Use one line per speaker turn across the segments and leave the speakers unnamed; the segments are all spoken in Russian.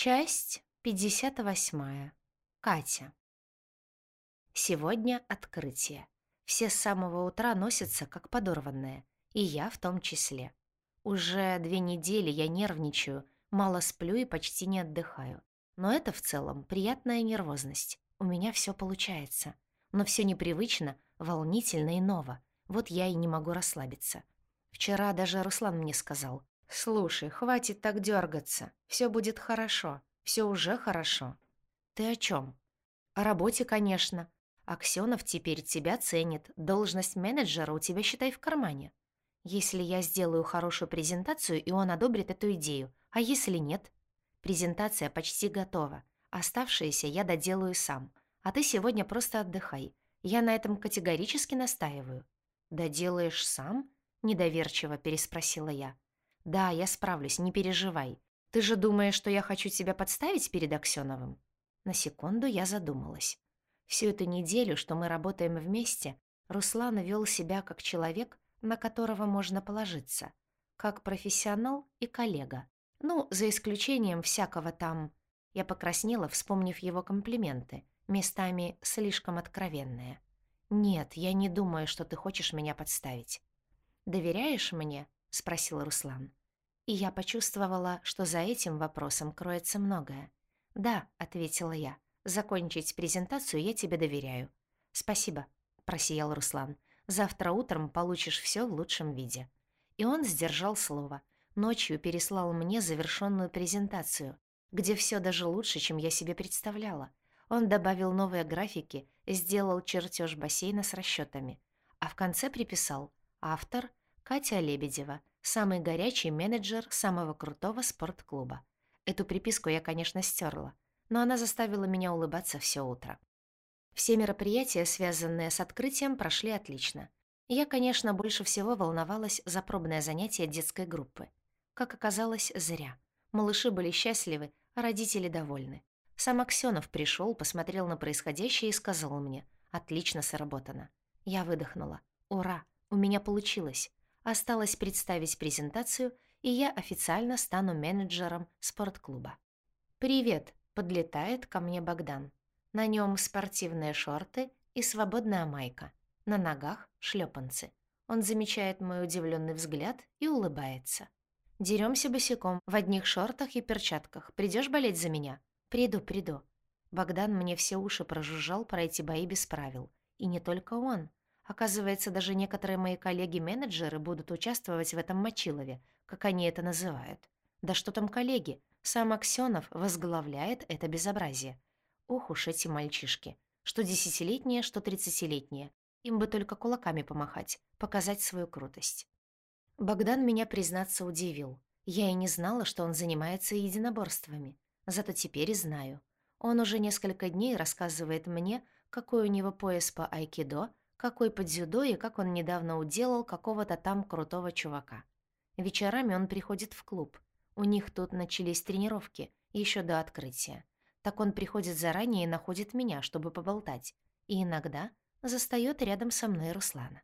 Часть 58. Катя. Сегодня открытие. Все с самого утра носятся, как подорванные, и я в том числе. Уже две недели я нервничаю, мало сплю и почти не отдыхаю. Но это в целом приятная нервозность. У меня все получается. Но все непривычно, волнительно и ново. Вот я и не могу расслабиться. Вчера даже Руслан мне сказал, «Слушай, хватит так дергаться. Все будет хорошо. Все уже хорошо». «Ты о чем? «О работе, конечно. Аксенов теперь тебя ценит. Должность менеджера у тебя, считай, в кармане. Если я сделаю хорошую презентацию, и он одобрит эту идею. А если нет? Презентация почти готова. Оставшееся я доделаю сам. А ты сегодня просто отдыхай. Я на этом категорически настаиваю». «Доделаешь сам?» — недоверчиво переспросила я. «Да, я справлюсь, не переживай. Ты же думаешь, что я хочу тебя подставить перед Аксёновым?» На секунду я задумалась. Всю эту неделю, что мы работаем вместе, Руслан вел себя как человек, на которого можно положиться, как профессионал и коллега. Ну, за исключением всякого там... Я покраснела, вспомнив его комплименты, местами слишком откровенные. «Нет, я не думаю, что ты хочешь меня подставить». «Доверяешь мне?» — спросил Руслан. И я почувствовала, что за этим вопросом кроется многое. «Да», — ответила я, — «закончить презентацию я тебе доверяю». «Спасибо», — просиял Руслан. «Завтра утром получишь все в лучшем виде». И он сдержал слово. Ночью переслал мне завершенную презентацию, где все даже лучше, чем я себе представляла. Он добавил новые графики, сделал чертеж бассейна с расчетами, а в конце приписал «Автор Катя Лебедева, самый горячий менеджер самого крутого спортклуба. Эту приписку я, конечно, стерла, но она заставила меня улыбаться все утро. Все мероприятия, связанные с открытием, прошли отлично. Я, конечно, больше всего волновалась за пробное занятие детской группы. Как оказалось, зря. Малыши были счастливы, а родители довольны. Сам Аксёнов пришел, посмотрел на происходящее и сказал мне «Отлично сработано». Я выдохнула. «Ура! У меня получилось!» Осталось представить презентацию, и я официально стану менеджером спортклуба. «Привет!» — подлетает ко мне Богдан. На нем спортивные шорты и свободная майка. На ногах — шлепанцы. Он замечает мой удивленный взгляд и улыбается. Деремся босиком, в одних шортах и перчатках. Придешь болеть за меня?» «Приду, приду». Богдан мне все уши прожужжал про эти бои без правил. И не только он. Оказывается, даже некоторые мои коллеги-менеджеры будут участвовать в этом мочилове, как они это называют. Да что там коллеги? Сам Аксёнов возглавляет это безобразие. Ох уж эти мальчишки. Что десятилетние, что тридцатилетние. Им бы только кулаками помахать, показать свою крутость. Богдан меня, признаться, удивил. Я и не знала, что он занимается единоборствами. Зато теперь знаю. Он уже несколько дней рассказывает мне, какой у него пояс по айкидо, какой по дзюдо и как он недавно уделал какого-то там крутого чувака. Вечерами он приходит в клуб. У них тут начались тренировки, еще до открытия. Так он приходит заранее и находит меня, чтобы поболтать. И иногда застаёт рядом со мной Руслана.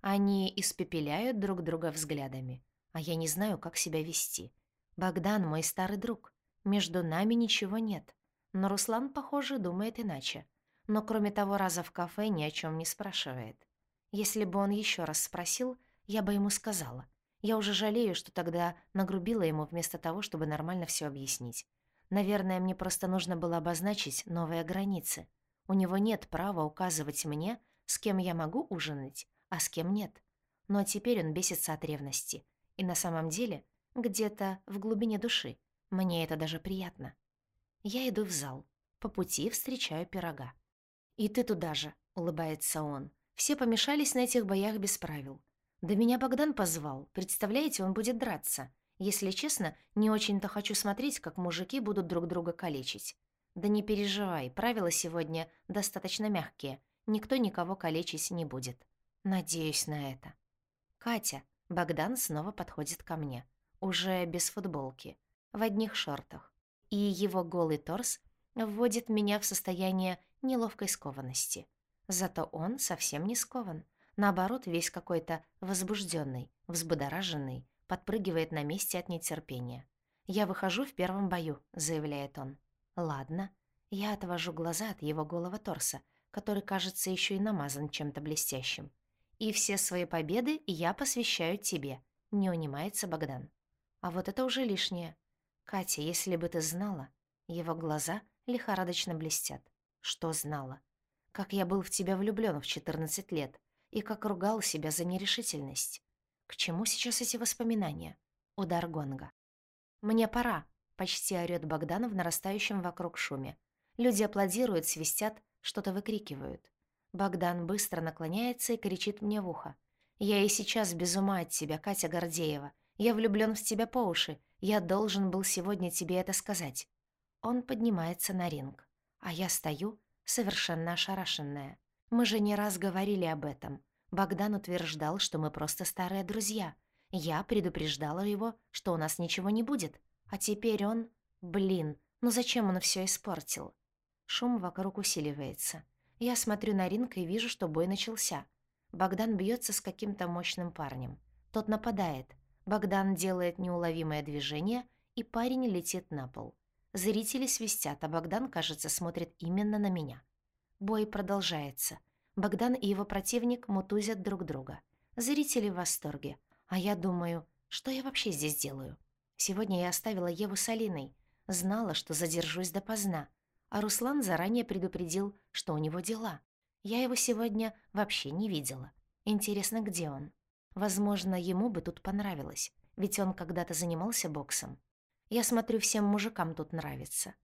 Они испепеляют друг друга взглядами, а я не знаю, как себя вести. Богдан мой старый друг. Между нами ничего нет. Но Руслан, похоже, думает иначе но кроме того раза в кафе ни о чем не спрашивает. Если бы он еще раз спросил, я бы ему сказала. Я уже жалею, что тогда нагрубила ему вместо того, чтобы нормально все объяснить. Наверное, мне просто нужно было обозначить новые границы. У него нет права указывать мне, с кем я могу ужинать, а с кем нет. Но теперь он бесится от ревности. И на самом деле, где-то в глубине души, мне это даже приятно. Я иду в зал. По пути встречаю пирога. «И ты туда же», — улыбается он. «Все помешались на этих боях без правил. Да меня Богдан позвал. Представляете, он будет драться. Если честно, не очень-то хочу смотреть, как мужики будут друг друга калечить. Да не переживай, правила сегодня достаточно мягкие. Никто никого калечить не будет. Надеюсь на это. Катя. Богдан снова подходит ко мне. Уже без футболки. В одних шортах. И его голый торс вводит меня в состояние неловкой скованности. Зато он совсем не скован. Наоборот, весь какой-то возбужденный, взбудораженный, подпрыгивает на месте от нетерпения. «Я выхожу в первом бою», — заявляет он. «Ладно». Я отвожу глаза от его голого торса, который, кажется, еще и намазан чем-то блестящим. «И все свои победы я посвящаю тебе», — не унимается Богдан. А вот это уже лишнее. Катя, если бы ты знала... Его глаза лихорадочно блестят. Что знала? Как я был в тебя влюблён в 14 лет, и как ругал себя за нерешительность. К чему сейчас эти воспоминания? Удар гонга. «Мне пора», — почти орёт Богдан в нарастающем вокруг шуме. Люди аплодируют, свистят, что-то выкрикивают. Богдан быстро наклоняется и кричит мне в ухо. «Я и сейчас без ума от тебя, Катя Гордеева. Я влюблён в тебя по уши. Я должен был сегодня тебе это сказать». Он поднимается на ринг. А я стою, совершенно ошарашенная. Мы же не раз говорили об этом. Богдан утверждал, что мы просто старые друзья. Я предупреждала его, что у нас ничего не будет. А теперь он... Блин, ну зачем он все испортил? Шум вокруг усиливается. Я смотрю на ринг и вижу, что бой начался. Богдан бьется с каким-то мощным парнем. Тот нападает. Богдан делает неуловимое движение, и парень летит на пол. Зрители свистят, а Богдан, кажется, смотрит именно на меня. Бой продолжается. Богдан и его противник мутузят друг друга. Зрители в восторге. А я думаю, что я вообще здесь делаю? Сегодня я оставила Еву с Алиной. Знала, что задержусь допоздна. А Руслан заранее предупредил, что у него дела. Я его сегодня вообще не видела. Интересно, где он? Возможно, ему бы тут понравилось, ведь он когда-то занимался боксом. Я смотрю, всем мужикам тут нравится.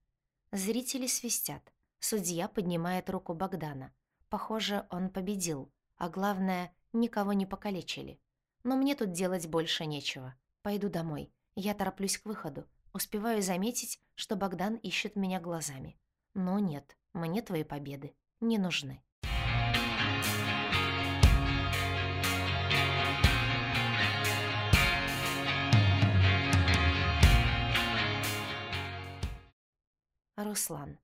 Зрители свистят. Судья поднимает руку Богдана. Похоже, он победил, а главное, никого не покалечили. Но мне тут делать больше нечего. Пойду домой. Я тороплюсь к выходу. Успеваю заметить, что Богдан ищет меня глазами. Но нет, мне твои победы не нужны. Руслан.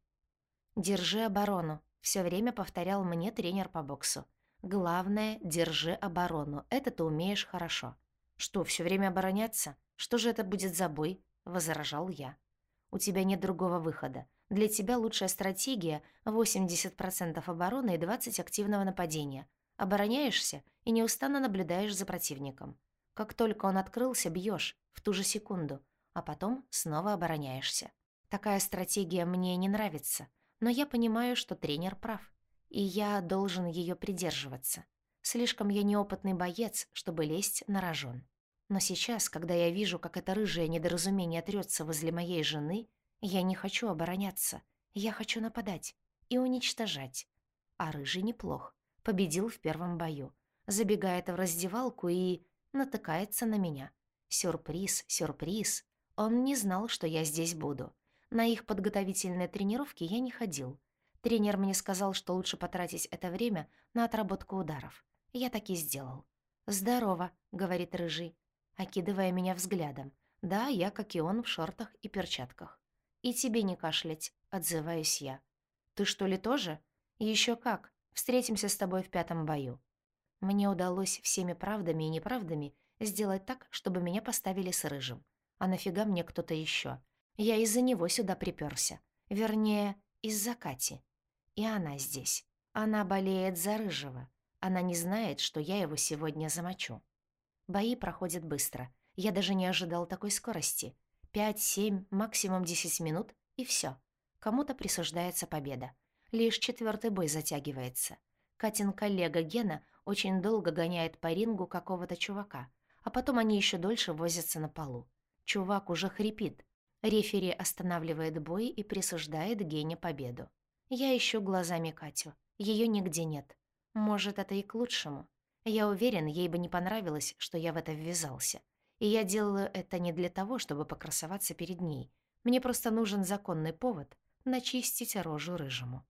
«Держи оборону», — все время повторял мне тренер по боксу. «Главное, держи оборону. Это ты умеешь хорошо». «Что, все время обороняться? Что же это будет за бой?» — возражал я. «У тебя нет другого выхода. Для тебя лучшая стратегия — 80% обороны и 20% активного нападения. Обороняешься и неустанно наблюдаешь за противником. Как только он открылся, бьешь в ту же секунду, а потом снова обороняешься. Такая стратегия мне не нравится, но я понимаю, что тренер прав, и я должен ее придерживаться. Слишком я неопытный боец, чтобы лезть на рожон. Но сейчас, когда я вижу, как это рыжее недоразумение трется возле моей жены, я не хочу обороняться. Я хочу нападать и уничтожать. А рыжий неплох. Победил в первом бою. Забегает в раздевалку и натыкается на меня. Сюрприз, сюрприз. Он не знал, что я здесь буду. На их подготовительные тренировки я не ходил. Тренер мне сказал, что лучше потратить это время на отработку ударов. Я так и сделал. «Здорово», — говорит Рыжий, окидывая меня взглядом. «Да, я, как и он, в шортах и перчатках». «И тебе не кашлять», — отзываюсь я. «Ты что ли тоже?» Еще как. Встретимся с тобой в пятом бою». Мне удалось всеми правдами и неправдами сделать так, чтобы меня поставили с Рыжим. А нафига мне кто-то еще? Я из-за него сюда припёрся. Вернее, из-за Кати. И она здесь. Она болеет за Рыжего. Она не знает, что я его сегодня замочу. Бои проходят быстро. Я даже не ожидал такой скорости. Пять, семь, максимум десять минут, и всё. Кому-то присуждается победа. Лишь четвёртый бой затягивается. Катин коллега Гена очень долго гоняет по рингу какого-то чувака, а потом они ещё дольше возятся на полу. Чувак уже хрипит, Рефери останавливает бой и присуждает Гене победу. Я ищу глазами Катю. Ее нигде нет. Может, это и к лучшему. Я уверен, ей бы не понравилось, что я в это ввязался. И я делаю это не для того, чтобы покрасоваться перед ней. Мне просто нужен законный повод начистить рожу рыжему.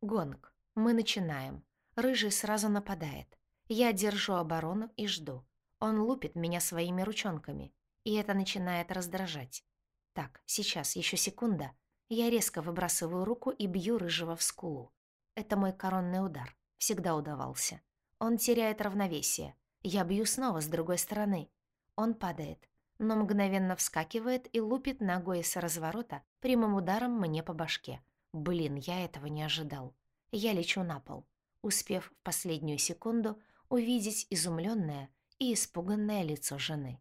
Гонг. Мы начинаем. Рыжий сразу нападает. Я держу оборону и жду. Он лупит меня своими ручонками, и это начинает раздражать. Так, сейчас, еще секунда. Я резко выбрасываю руку и бью рыжего в скулу. Это мой коронный удар. Всегда удавался. Он теряет равновесие. Я бью снова с другой стороны. Он падает. но мгновенно вскакивает и лупит ногой с разворота прямым ударом мне по башке. Блин, я этого не ожидал. Я лечу на пол, успев в последнюю секунду увидеть изумленное и испуганное лицо жены.